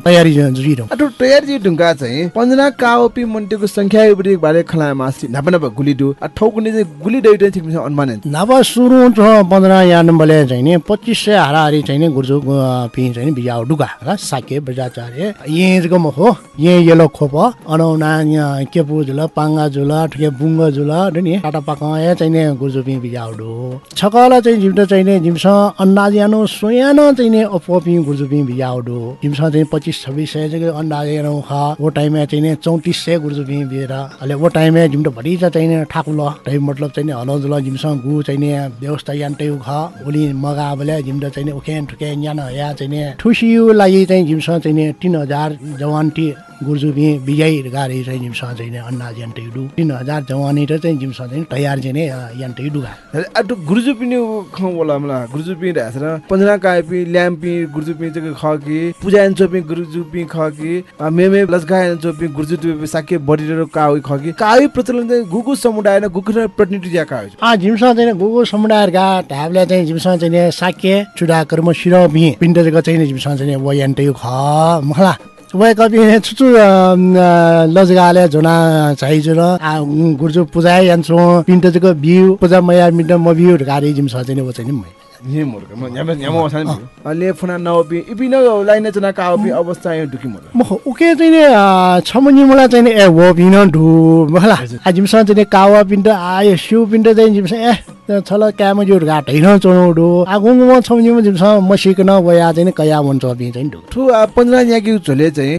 तयारी जुइरहँ अटो तयार जी ढुङ्गा चाहिँ पन्जना काओपी मन्टेको संख्या उपरि बारे खला मासी नापा नापा गुली दु आ ठौकुने चाहिँ गुली दैट ठिक अनुमान नभए सुरु पन्ध्र या नम्बरले चाहिँ। नि पच्चिस सय हाराहारी चाहिँ नि गुर्जु अ, पि चाहिँ बिजाउ डुगा र साके बजाचार्य यहाँको म हो यहाँ येलो खोप अनौना यहाँ केपु झुल पाङ्गा झुल ठुके बुङ्ग झुल नि टाटा पाक या चाहिँ नि गुर्जु पि बिजाउ डु छकला चाहिँ जिम्स अन्दाज यानो सोयानो चाहिँ नि अपो पि गुर्जु पि बिजाउ डु जिम्स चाहिँ पच्चिस छब्बिस सय चाहिँ अन्दाज यानो ख वो टाइममा चाहिँ नि चौतिस सय गुर्जु पि बिएर अहिले वो टाइममा जिम्ट भरि चाहिँ नि ठाकुल मतलब चाहिँ हलो जुल जिमसँग गु चाहिँ नि व्यवस्था यान्टै ख ओली मगा बोले जिम्ट चाहिँ उखेन ठुके यान या चाहिँ नि ठुसियो लागि चाहिँ जिमसँग चाहिँ तिन हजार जवान टी गुर्जुबी विजय गाडी चाहिँ जिमसँग चाहिँ नि अन्ना यान्टै डु। तिन हजार जवानी र चाहिँ जिमसँग चाहिँ तयार चाहिँ नि यान्टै डुगा अटो गुरुजु पिने खाउ बोला मला गुरुजु पि रहछ र। पन्जना कापी ल्याम्पी गुरुजु पि चाहिँ खकी पूजा चोपी गुरुजु पि खकी मेमे लसगा चोपी गुरुजु पि साके बढी काउ खकी काउ प्रचलन चाहिँ गुगु समुदाय न गुगु प्रतिनिधि ज्या काउ आ जिमसँग चाहिँ गोगो समुदायहरूका ढाबले चाहिँ जिमसँग चाहिँ नि साके चुडा कर्म सिर बि पिण्डको चाहिँ नि जिमसँग चाहिँ नि वयान्टै ख मखला। वय कपि छुचु लजगाले झुना चाहिजु र गुर्जु पूजा यान्छु पिण्डको बिउ पूजा मया मिन्ट म बिउ गाडी जिमसँग चाहिँ नि वो चाहिँ नि मै नि मोरका म न्याम न्याम वसान ले फुना नवपि इपि न लाइन चना अवस्था यो दुखी मोर म उके चाहिँ चाहिँ ए वो पिन ढु मला आ जिमसँग चाहिँ कावा पिण्ड आयो सिउ पिण्ड चाहिँ जिमसँग ए छल क्याम घाट आगुङमा छमुनि जिमसँग मसिकन वया चाहिँ नि कया हुन्छ बि चाहिँ ढु याकी झोले चाहिँ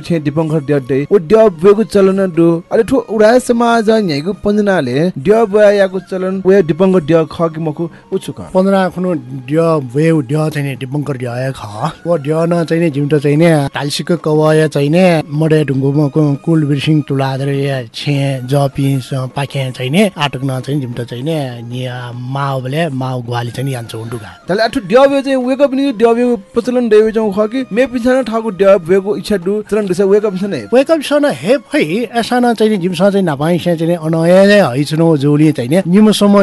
छे ओ डिय बेगु चलन दु अरे ठु उडा समाज यहाँको पन्जनाले डिय बया याको चलन वे दिपङ्कर डिय ख कि मकु उछुक पन्ध्र खुनु ड्य वेउ ड्य चाहिँ नि डिपङ्कर ड्य ख। वो ड्य न चाहिँ नि जिम्टो चाहिँ नि कालसिको कवय चाहिँ नि मडे ढुङ्गोमा कुल बिर्सिङ तुलादर या छे जपि पाखे चाहिँ नि आटक न चाहिँ जिम्टो चाहिँ नि निया माउ बोले माउ ग्वाली चाहिँ यान्छ उन्डुगा तले अठु डिय बे चाहिँ वेक अप नि डिय बे प्रचलन देवे चाहिँ ख कि। मे पिछाना ठाकु डिय बेगु इच्छा दु चलन दिस वेक अप छने वेकअप सन हे फै एसा न चाहिँ जिमसँग चाहिँ नपाइ चाहिँ अनय हैछनो जोली चाहिँ नि जिमसम्म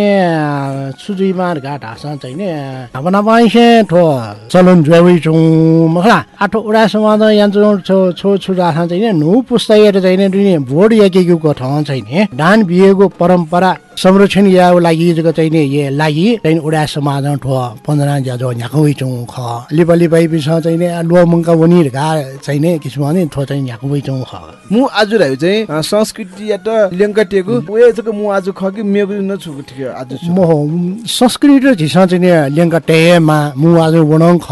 नि सुजुइमा गा ढासा चाहिँ नि अब नपाइसे ठो चलन छु मखला। आठो उडा समाज यान्चो छो छो छु राखा चाहिँ नि चाहिँ दुनी भोट याकेको ठाउँ चाहिँ नि धान बिहेको परम्परा संरक्षण या लागि जको चाहिँ नि ये लागि चाहिँ उडा समाज ठो पन्ध्र ज्याजो न्याकै चौ ख। लिपा लिपाइ पिस चाहिँ नि लुवा मङ्का वनि चाहिँ नि किसिम नि ठो चाहिँ न्याकै चौ ख। मु आज रह्यो चाहिँ संस्कृति या त लेङ्कटेको वे चाहिँ मु आज ख कि मेको न छु ठिक आज छु। म संस्कृति र झिसा चाहिँ नि लेङ्का टेमा मु आज वनङ ख।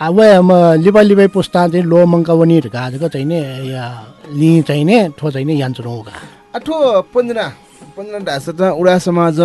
अब म लिपा लिपाइ पुस्ता चाहिँ लो मङ्का वनि गाजको चाहिँ नि या लि चाहिँ नि ठो चाहिँ नि यान्चुरौ गा अठो पन्ध्र पन्ध्र ढास त उडा समाज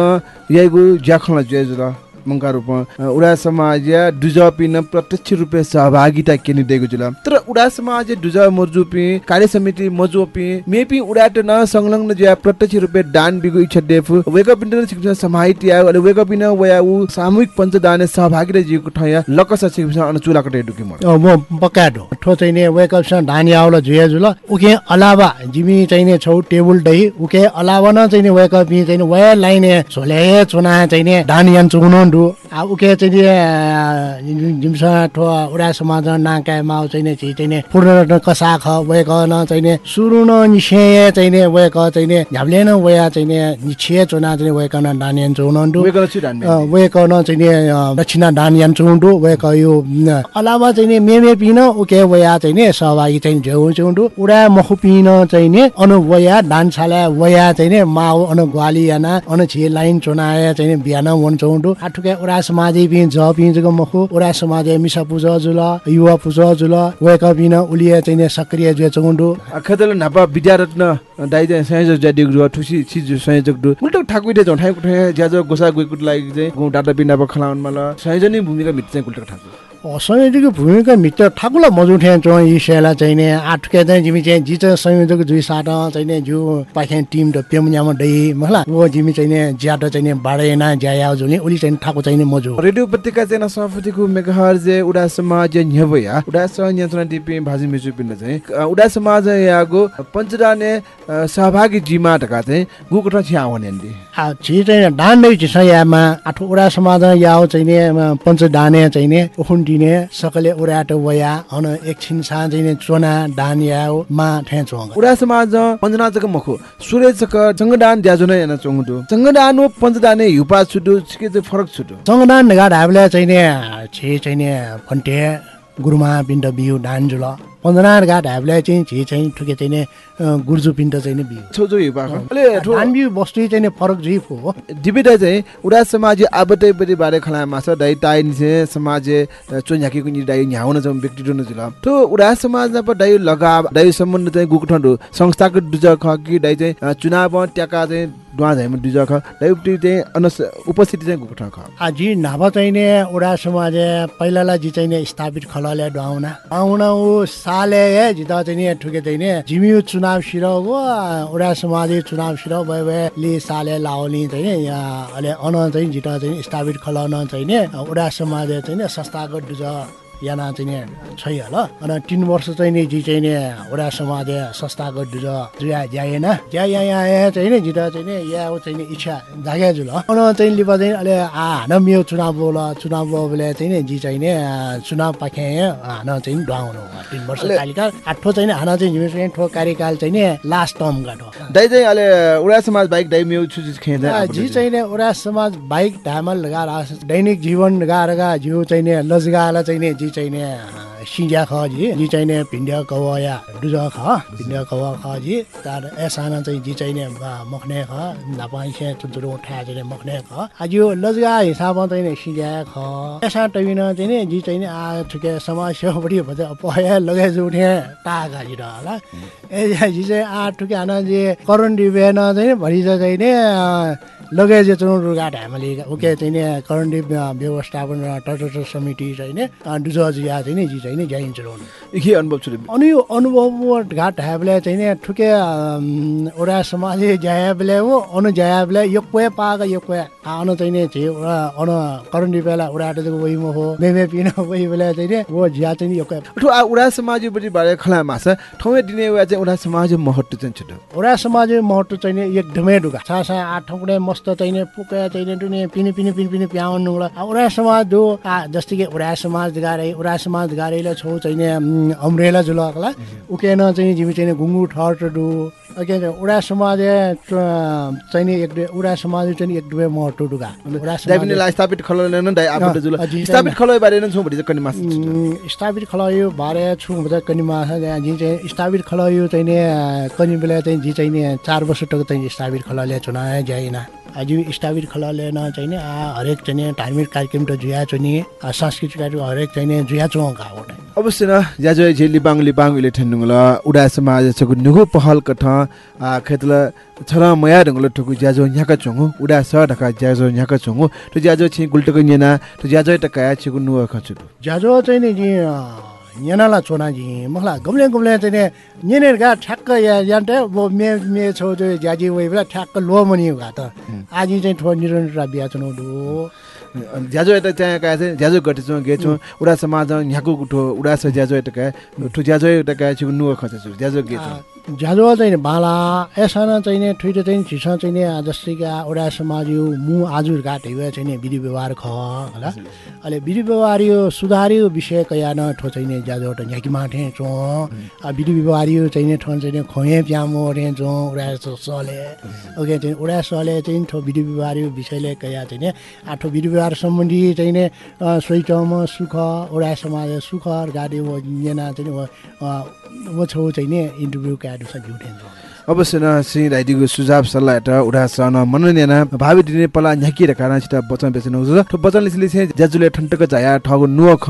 यहीको ज्याखला जुल। मंका रूप उडा समाज या दुज पिन प्रत्यक्ष रूपे सहभागिता केनि दिएको जुल। तर उडा समाज दुज मर्जु पि कार्य समिति मजु पि मेपि उडा त न संलग्न ज्या प्रत्यक्ष रूपे दान बिगु इच्छा देफु वेक अप इन्टर शिक्षण समाहित या अले वेक अप इन वया उ सामूहिक पञ्चदान सहभागिता जिएको ठया लकस शिक्षण अनुचुला कटे डुकि म म पक्काडो ठो चाहिने वेकअपसँग धान याउला झुया झुल उके अलावा जिमी चाहिने छौ टेबल दही उके अलावा न चाहिने वेकअप यी चाहिने वे लाइने झोले चुना चाहिने धान यान चुनो आ उके चाहिने जिमसा ठो उडा समाज नाका माउ चाहिने छि चाहिने पूर्ण कसा ख वेक न चाहिने सुरु न निसे चाहिने वेक चाहिने झ्याब्ले न वया चाहिने निछे चुना चाहिने वेक न धान यान चुनो डु वेक छि दान अ, वेक न चाहिँ दक्षिणा दान यान चुन्डु वेक यो अलावा चाहिँ मेमे पिन उके वया चाहिँ सहभागी चाहिँ झेउ चुन्डु उडा मखु पिन चाहिँ नि अनु वया चाहिँ माउ अनु ग्वाली याना अनु छि लाइन चुनाए चाहिँ बिहान वन चुन्डु आठुके उडा समाजै पि ज पि जग मखु। उडा समाज मिसा पूजा जुल युवा पूजा जुल। वेक पिन उलिए चाहिँ सक्रिय जे चुन्डु खतल नापा विद्यारत्न दाइजे संयोजक ज्या डिग्री ठुसी छिज संयोजक दु उल्टो ठाकुइटे जौ ठाइ कुठे ज्याजो गोसा गुइकुट लागि चाहिँ डाटा बिना खलाउन मला। संयोजनी भूमिका मिट चाहिँ उल्टो ठाकु संयोजकको भूमिका मित्र ठाकुरलाई मजुठे चो यी सेला चाहिने आठके चाहिँ जिमी चाहिँ जिच संयोजक जुइ साट चाहिने जु पाखे टिम त पेमुन्यामा दै मला वो जिमी चाहिने ज्याट चाहिने बाडेना ज्याया जुने उली चाहिँ ठाकु चाहिने मजु रेडियो उपत्यका चाहिँ सभापतिको मेगाहर जे उडा समाज न्यवया उडा स नियन्त्रण दिपि भाजी मिसु पिन चाहिँ उडा समाज यागो पञ्चदाने सहभागी जिमा ढका चाहिँ गुकोठ छ्या वन्यान्दी आ छि चाहिँ दान दै छि यामा आठो उडा समाज याओ चाहिने पञ्च दाने चाहिने उखुन्टिने सकले उडाट वया अन एकछिन सा चाहिने चोना दान याओ मा ठे चोंग उडा समाज पञ्चनाचक मखो। सुरेचक चङ्गदान ज्याजो नै याना चङ्गुदु चङ्गदान व पञ्चदाने युपा छुडु छिके चाहिँ फरक छुडु सङ्गदान ढाड हामीले चाहिने छि चाहिने फन्टे गुरुमा पिण्ड बिउ धान जुल पन्ध्र घाट हामीले चाहिँ छि चाहिँ ठुके चाहिने अ, गुर्जु पिण्ड चाहिँ बिउ। ठो धान बिउ वस्तु चाहिँ फरक जिफ हो। डिबिटा चाहिँ उडा समाज आबतै पनि बारे खला मास दाइ ताइ निसे समाज चोन्याकी कुनि दाइ न्याउन जम व्यक्ति दुन जुल। तो उडा समाज प दाइ लगा दाइ सम्बन्ध चाहिँ गुकठन्डु संस्थाको दुज ख कि दाइ चाहिँ चुनाव ट्याका चाहिँ दुवा झाइमा दुज ख दाइ उपति चाहिँ अनस उपस्थिति चाहिँ गुकठ ख। आजी नाभा चाहिने उडा समाज पहिलालाई जी चाहिने स्थापित खलले डुवाउना। आउन ऊ साले ए जिता चाहिने ठुके चाहिने जिमिउ चुनाव सिरो वो उडा समाज चुनाव सिरो भए भए लि साले लाउली चाहिने यहाँ अहिले अन चाहिँ जिता चाहिँ स्थापित खलन चाहिने उडा समाज चाहिने संस्थागत याना चाहिँ छै ल अनि तिन वर्ष चाहिँ नि जी चाहिँ नि उडा समाज संस्थागत दुज जुया ज्याएन ज्या या या चाहिँ नि जिता चाहिँ नि या चाहिँ नि इच्छा जागे जुल अन चाहिँ लिपा चाहिँ अहिले हान मियो चुनाव बोल चुनाव बोले चाहिँ नि जी चाहिँ नि चुनाव पाखे हान चाहिँ ढुवाउनु तिन वर्ष अहिले- कालिका आठो चाहिँ नि हान चाहिँ ठो कार्यकाल चाहिँ नि लास्ट टर्म गाठो दाइ चाहिँ अहिले उडा समाज बाइक दाइ मेउ छु जी चाहिँ नि उडा समाज बाइक ढामल लगाएर दैनिक जीवन लगाएर जिउ चाहिँ नि लजगाला चाहिँ नि जी चाहिँ नि आ, सिजा ख जी जी चाहिँ नि भिन्डिया कवा या डुज ख भिन्डिया कवा ख जी तार एसाना चाहिँ जी चाहिँ नि आ, मखने ख लजगा हिसाबमा चाहिँ नि सिजा ख एसा टविन चाहिँ नि जी चाहिँ नि आ ठुके समाज सेवापट्टि भन्छ पया लगाइ उठे टाका जी होला ए जी चाहिँ आ ठुके हाना जे करण डिबेन चाहिँ नि भरि चाहिँ नि आ, लगाइ जे चुनाउ गाट हामीले उके चाहिँ नि करण डिब व्यवस्थापन र टटर समिति चाहिँ नि आ, डुज जिया चाहिँ नि जी चाहिँ नि ज्याइन चलाउनु के अनुभव छु अनि यो अनुभव घाट ह्याबले चाहिँ ठुके ओडा समाज ज्याबले हो अनु ज्याबले यो कोया पाग यो कोया अनु चाहिँ छि अनु करण डिबेला उडा वही मो हो मेमे पिन वही बेला चाहिँ वो ज्या चाहिँ यो कोया। ठो आ उडा समाज पनि बारे खला मास ठौँ दिने वा चाहिँ उडा समाज महत्व चाहिँ छुटु ओडा समाज महत्व चाहिँ एकदमै ढुका छा छा आठ ठौँडे मस्त चाहिँ पुका चाहिँ पिनी पिनी पिनी पिनी प्याउनु ओडा समाज आ जस्तै कि ओडा समाज गारे समाज गारेला छौ चाहिँ अम्रेला जुलकला उकेन चाहिँ जिमी चाहिँ नि घुङ्गु ठट डु। अके ओडा समाज च- चाहिँ एक दुई- ओडा समाज चाहिँ एक दुई समाज ला स्थापित स्थापित खल बारे न छौ भरि चाहिँ कनि मास। उम्, स्थापित खलायो भारे छु भन्दा कनि माछा त्यहाँ जी चाहिँ स्थापित खलायो चाहिँ कनि बेला चाहिँ जी चाहिँ चार वर्ष टक चाहिँ स्थापित खलाले चुनाव जाइन आज स्थापित खलाले न चाहिँ नि आ हरेक चाहिँ नि धार्मिक कार्यक्रम त जुया चाहिँ नि आ, सांस्कृतिक कार्यक्रम हरेक चाहिँ नि जुया चौका हो अवश्य न ज्याजो झे लिबाङ लिबाङ इले ठेन्नुङ ल उडा समाज छगु नुगु पहल कठ खेतल छरा मया ढंगल ठुकु ज्याजो न्याका चोंगु उडा स ढका ज्याजो न्याका चोंगु तो ज्याजो छि गुल्टको न्यना तो ज्याजो त काया छिगु नुवा खचु ज्याजो चाहिँ नि यनाला चोना जी मखला गमले गमले चाहिँ नि नेनेर गा ठ्याक्क या यान्टे वो मे मे छौ जो ज्याजी वइ बेला ठ्याक्क लो मनि गा त। आज चाहिँ ठो निरन्तर बिहा चुनाउ दो ज्याजो एटा चाहिँ काया चाहिँ ज्याजो गटे चो गे चो उडा समाज न्याकु गुठो उडा स ज्याजो एटा काया ठु ज्याजो एटा काया छिगु नुवा ज्याजो गे चो ज्याजो चाहिँ बाला एसान चाहिँ नि ठुइटो चाहिँ छिस चाहिँ नि जस्तै कि ओडा समाज यो मु आजुर चाहिँ नि विधि व्यवहार ख होला। अहिले विधि व्यवहार यो सुधार्यो विषय कया न ठो चाहिँ नि ज्याजो झ्याकी माठे चो विधि व्यवहार यो चाहिँ नि ठो चाहिँ नि खोए प्यामो रे चो उडा सले। ओके चाहिँ उडा सले चाहिँ ठो विधि व्यवहार यो विषयले कया चाहिँ नि आठो विधि व्यवहार सम्बन्धी चाहिँ नि सोइटम सुख ओडा समाज सुख गाडी नेना चाहिँ नि वो, अ, वो छौ चाहिँ नि इन्टरभ्यू क्याडु घिउठेन अवश्य न सिंह राइडीको सुझाव सल्लाह एटा उडा सन मनोन्याना भावी दिने पला न्याकी र काना छिटा बचन बचन लिसले से ज्याजुले ठन्टक जाया ठगु नुवा ख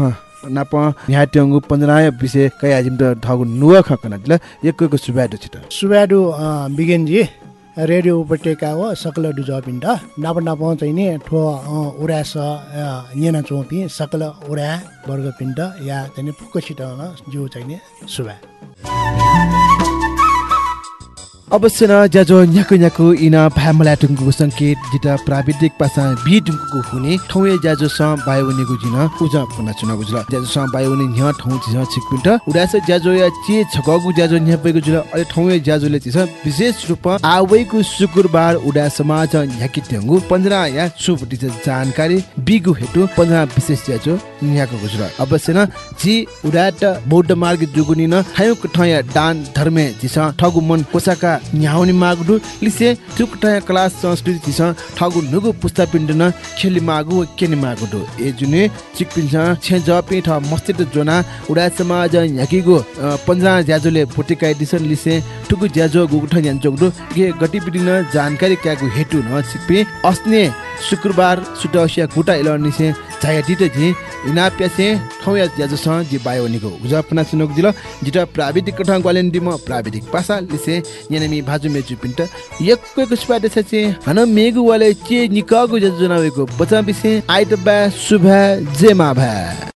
नाप न्याट्यंगु पन्जनाय विषय कया जिम त ठगु नुवा ख कना दिला एकको सुबाडो छिटा। सुब्याडु बिगेनजी रेडियो उपत्यका हो सकल डुजपिन्ड नाप नाप चाहिँ नि ठो अ, नेना चोपी सकल उरा वर्गपिण्ड या चाहिँ नि फुक्क छिटाउन जो चाहिँ नि सुबा Mañana. अवश्य न ज्याजो न्याकु न्याकु इन भामला टुङ्गुको संकेत जिता प्राविधिक पासा बि हुने ठौए ज्याजो स बायोनिको जिन उजा पुना चुना गुजरा ज्याजो स बायोनि न्ह ठौ छिस छिकपिन्ट उडास ज्याजो या चे छगगु ज्याजो न्यापेको जुल अले ठौए ज्याजोले छिस विशेष रूप आवेको शुक्रबार उडा समाज न्याकी ट्याङ्गु पन्ध्र या सुपटी जानकारी बिगु हेटु पन्ध्र विशेष ज्याजो न्याको गुजरा अवश्य न जी उडाट बौद्ध मार्ग जुगुनि न हायुक ठया दान धर्मे जिस ठगु मन कोसाका न्याउनी मागडु लिसे चुकटया क्लास संस्कृति जिस ठगु नुगु पुस्ता पिण्ड न खेली मागु केनि मागडु ए जुने चिक पिन्छ छे जपि ठ मस्तित जोना उडा समाज न्याकीगु पन्जा ज्याजोले फुटिकाइ दिसन लिसे टुगु ज्याजो गुगुठ न्यान्चोगडु गे गतिविधि न जानकारी क्यागु हेटु न सिकपि अस्ने शुक्रबार सुटौसिया गुटा इलनिसे झाया दिते जी इना प्यासे ठौया ज्याजो स जी बायोनिको गुजा पना सुनोक दिल जिटा प्राविधिक कठा ग्वालेन दिम प्राविधिक पासा लिसे भाजु मेजु पिन्ट यक्को कुस्पा देसे चे हन मेगु वाले चे निकागु ज्याजो नावेको बचा बिसे आइट बा सुभा जेमा भा